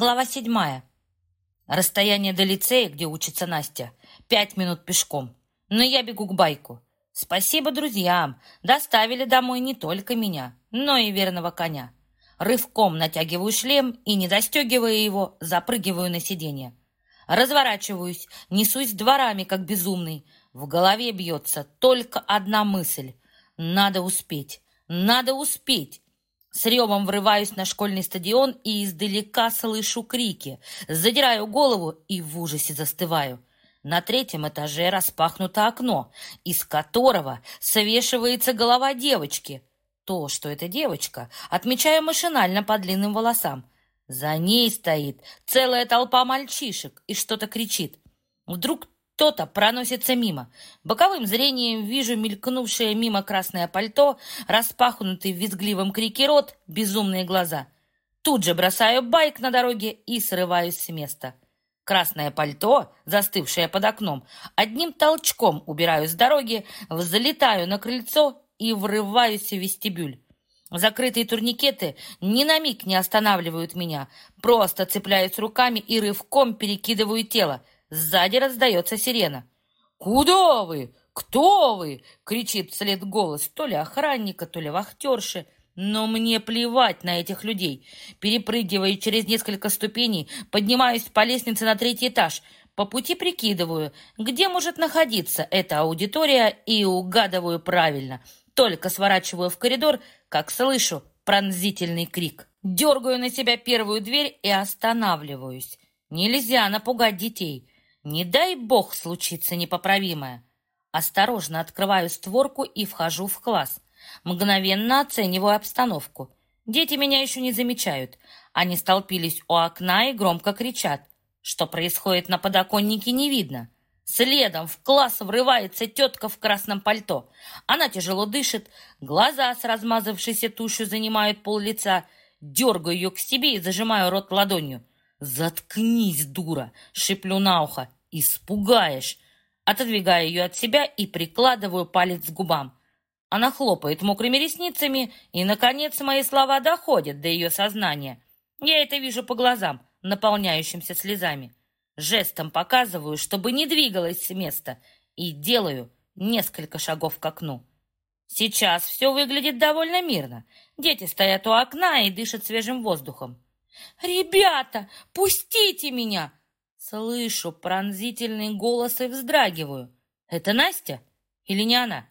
Глава седьмая. Расстояние до лицея, где учится Настя, пять минут пешком. Но я бегу к байку. Спасибо друзьям. Доставили домой не только меня, но и верного коня. Рывком натягиваю шлем и, не застегивая его, запрыгиваю на сиденье. Разворачиваюсь, несусь дворами, как безумный. В голове бьется только одна мысль. Надо успеть, надо успеть. С ревом врываюсь на школьный стадион и издалека слышу крики. Задираю голову и в ужасе застываю. На третьем этаже распахнуто окно, из которого свешивается голова девочки. То, что это девочка, отмечаю машинально по длинным волосам. За ней стоит целая толпа мальчишек и что-то кричит. Вдруг кто-то проносится мимо. Боковым зрением вижу мелькнувшее мимо красное пальто, распахнутый в визгливом крике рот, безумные глаза. Тут же бросаю байк на дороге и срываюсь с места. Красное пальто, застывшее под окном, одним толчком убираю с дороги, взлетаю на крыльцо и врываюсь в вестибюль. Закрытые турникеты ни на миг не останавливают меня, просто цепляюсь руками и рывком перекидываю тело, Сзади раздается сирена. «Куда вы? Кто вы?» — кричит вслед голос то ли охранника, то ли вахтерши. Но мне плевать на этих людей. Перепрыгивая через несколько ступеней, поднимаюсь по лестнице на третий этаж. По пути прикидываю, где может находиться эта аудитория, и угадываю правильно. Только сворачиваю в коридор, как слышу пронзительный крик. Дергаю на себя первую дверь и останавливаюсь. Нельзя напугать детей. Не дай бог случится непоправимое. Осторожно открываю створку и вхожу в класс. Мгновенно оцениваю обстановку. Дети меня еще не замечают. Они столпились у окна и громко кричат. Что происходит на подоконнике, не видно. Следом в класс врывается тетка в красном пальто. Она тяжело дышит, глаза с размазавшейся тушью занимают пол лица. Дергаю ее к себе и зажимаю рот ладонью. «Заткнись, дура!» — шиплю на ухо. «Испугаешь!» Отодвигаю ее от себя и прикладываю палец к губам. Она хлопает мокрыми ресницами, и, наконец, мои слова доходят до ее сознания. Я это вижу по глазам, наполняющимся слезами. Жестом показываю, чтобы не двигалась с места, и делаю несколько шагов к окну. Сейчас все выглядит довольно мирно. Дети стоят у окна и дышат свежим воздухом. «Ребята, пустите меня!» Слышу пронзительный голос и вздрагиваю. «Это Настя? Или не она?»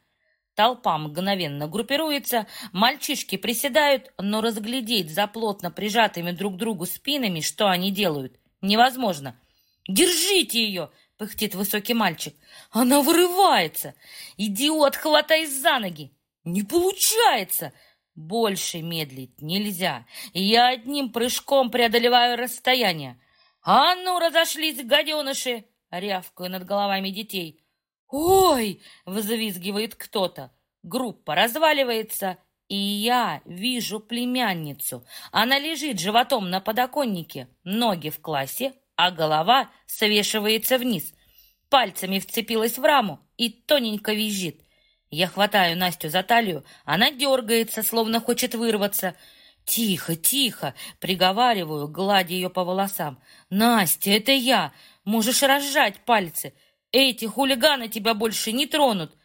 Толпа мгновенно группируется, мальчишки приседают, но разглядеть за плотно прижатыми друг к другу спинами, что они делают, невозможно. «Держите ее!» — пыхтит высокий мальчик. «Она вырывается! Идиот, хватай за ноги!» «Не получается!» Больше медлить нельзя. Я одним прыжком преодолеваю расстояние. «А ну, разошлись, гаденыши!» — рявкаю над головами детей. «Ой!» — взвизгивает кто-то. Группа разваливается, и я вижу племянницу. Она лежит животом на подоконнике, ноги в классе, а голова свешивается вниз. Пальцами вцепилась в раму и тоненько визжит. Я хватаю Настю за талию, она дергается, словно хочет вырваться. «Тихо, тихо!» — приговариваю, гладя ее по волосам. «Настя, это я! Можешь разжать пальцы! Эти хулиганы тебя больше не тронут!»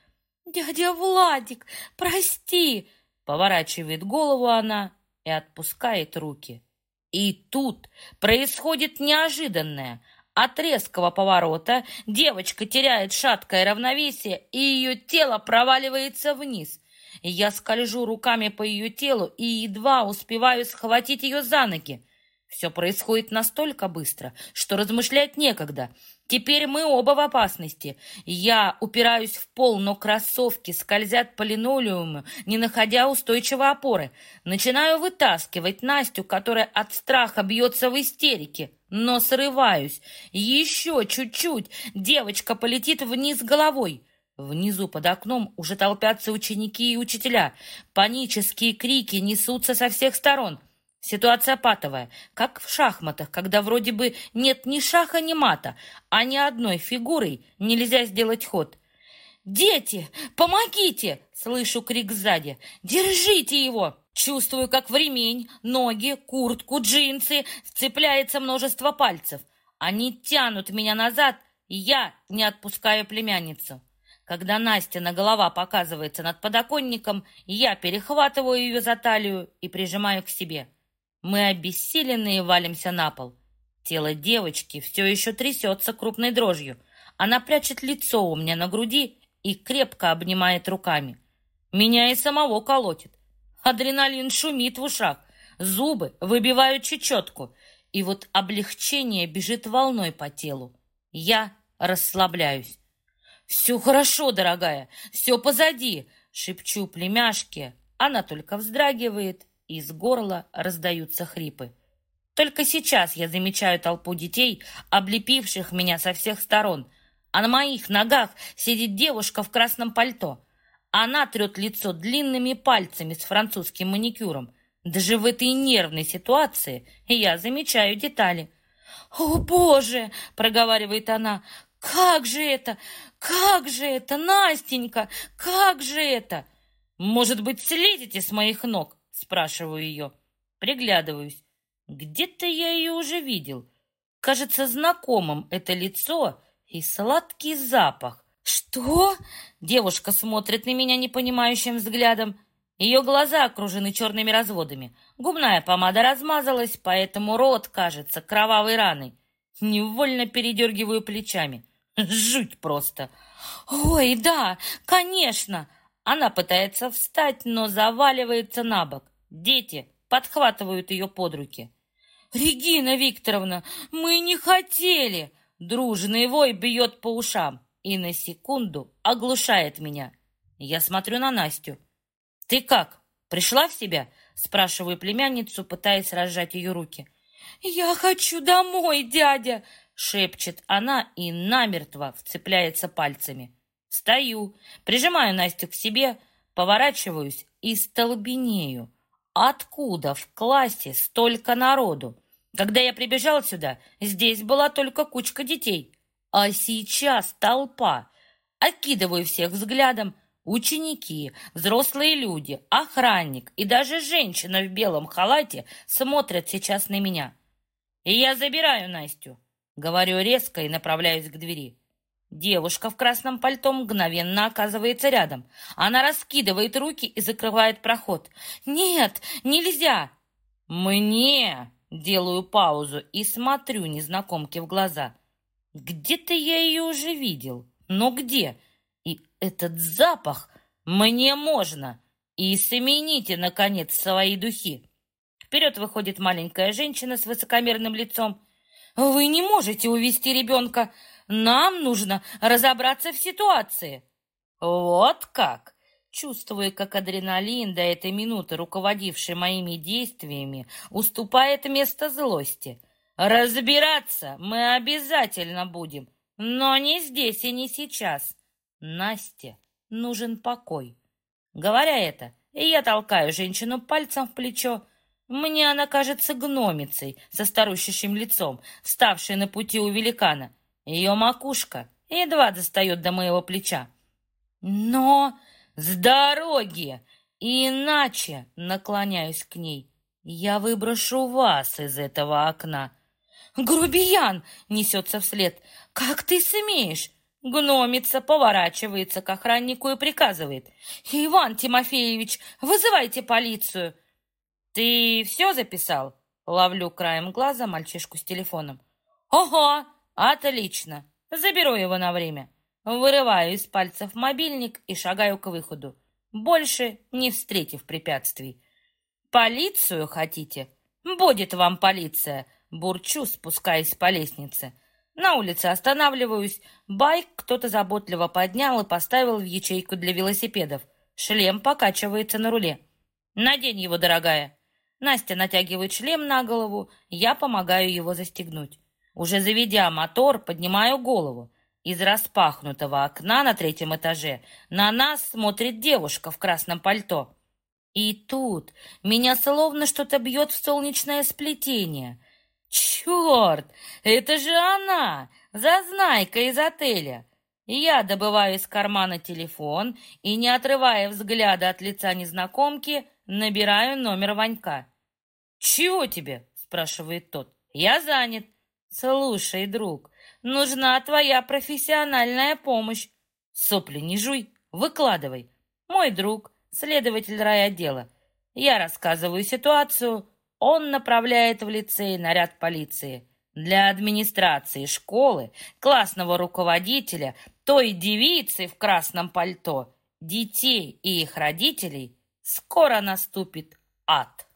«Дядя Владик, прости!» — поворачивает голову она и отпускает руки. И тут происходит неожиданное — от резкого поворота девочка теряет шаткое равновесие, и ее тело проваливается вниз. Я скольжу руками по ее телу и едва успеваю схватить ее за ноги. Все происходит настолько быстро, что размышлять некогда. Теперь мы оба в опасности. Я упираюсь в пол, но кроссовки скользят по линолеуму, не находя устойчивой опоры. Начинаю вытаскивать Настю, которая от страха бьется в истерике но срываюсь. Еще чуть-чуть. Девочка полетит вниз головой. Внизу под окном уже толпятся ученики и учителя. Панические крики несутся со всех сторон. Ситуация патовая, как в шахматах, когда вроде бы нет ни шаха, ни мата, а ни одной фигурой нельзя сделать ход. Дети! Помогите!» Слышу крик сзади. «Держите его!» Чувствую, как в ремень, ноги, куртку, джинсы вцепляется множество пальцев. Они тянут меня назад, и я не отпускаю племянницу. Когда Настя на голова показывается над подоконником, я перехватываю ее за талию и прижимаю к себе. Мы обессиленные валимся на пол. Тело девочки все еще трясется крупной дрожью. Она прячет лицо у меня на груди и крепко обнимает руками. Меня и самого колотит. Адреналин шумит в ушах, зубы выбивают чечетку, и вот облегчение бежит волной по телу. Я расслабляюсь. «Все хорошо, дорогая, все позади!» — шепчу племяшке. Она только вздрагивает, из горла раздаются хрипы. Только сейчас я замечаю толпу детей, облепивших меня со всех сторон, а на моих ногах сидит девушка в красном пальто. Она трет лицо длинными пальцами с французским маникюром. Даже в этой нервной ситуации я замечаю детали. «О, Боже!» — проговаривает она. «Как же это? Как же это, Настенька? Как же это?» «Может быть, слезете с моих ног?» — спрашиваю ее. Приглядываюсь. Где-то я ее уже видел. Кажется знакомым это лицо и сладкий запах. «Что?» — девушка смотрит на меня непонимающим взглядом. Ее глаза окружены черными разводами. Губная помада размазалась, поэтому рот кажется кровавой раной. Невольно передергиваю плечами. Жуть просто. «Ой, да, конечно!» Она пытается встать, но заваливается на бок. Дети подхватывают ее под руки. «Регина Викторовна, мы не хотели!» Дружный вой бьет по ушам и на секунду оглушает меня. Я смотрю на Настю. «Ты как, пришла в себя?» Спрашиваю племянницу, пытаясь разжать ее руки. «Я хочу домой, дядя!» Шепчет она и намертво вцепляется пальцами. Стою, прижимаю Настю к себе, поворачиваюсь и столбенею. Откуда в классе столько народу? Когда я прибежал сюда, здесь была только кучка детей. А сейчас толпа. Окидываю всех взглядом. Ученики, взрослые люди, охранник и даже женщина в белом халате смотрят сейчас на меня. И я забираю Настю. Говорю резко и направляюсь к двери. Девушка в красном пальто мгновенно оказывается рядом. Она раскидывает руки и закрывает проход. «Нет, нельзя!» «Мне!» Делаю паузу и смотрю незнакомке в глаза. Где-то я ее уже видел. Но где? И этот запах мне можно. И смените, наконец, свои духи. Вперед выходит маленькая женщина с высокомерным лицом. Вы не можете увести ребенка. Нам нужно разобраться в ситуации. Вот как? Чувствуя, как адреналин, до этой минуты руководивший моими действиями, уступает место злости. Разбираться мы обязательно будем, но не здесь и не сейчас. Насте нужен покой. Говоря это, я толкаю женщину пальцем в плечо, мне она кажется гномицей со старущим лицом, ставшей на пути у великана. Ее макушка едва достает до моего плеча. Но с дороги! Иначе, наклоняюсь к ней, я выброшу вас из этого окна. «Грубиян!» — несется вслед. «Как ты смеешь?» Гномица поворачивается к охраннику и приказывает. «Иван Тимофеевич, вызывайте полицию!» «Ты все записал?» Ловлю краем глаза мальчишку с телефоном. «Ого! Отлично! Заберу его на время!» Вырываю из пальцев мобильник и шагаю к выходу, больше не встретив препятствий. «Полицию хотите? Будет вам полиция!» Бурчу, спускаясь по лестнице. На улице останавливаюсь. Байк кто-то заботливо поднял и поставил в ячейку для велосипедов. Шлем покачивается на руле. «Надень его, дорогая!» Настя натягивает шлем на голову, я помогаю его застегнуть. Уже заведя мотор, поднимаю голову. Из распахнутого окна на третьем этаже на нас смотрит девушка в красном пальто. И тут меня словно что-то бьет в солнечное сплетение. Черт, это же она, зазнайка из отеля. Я добываю из кармана телефон и, не отрывая взгляда от лица незнакомки, набираю номер Ванька. «Чего тебе?» — спрашивает тот. «Я занят». «Слушай, друг, нужна твоя профессиональная помощь. Сопли не жуй, выкладывай. Мой друг, следователь райотдела. Я рассказываю ситуацию, он направляет в лицей наряд полиции. Для администрации школы, классного руководителя, той девицы в красном пальто, детей и их родителей скоро наступит ад.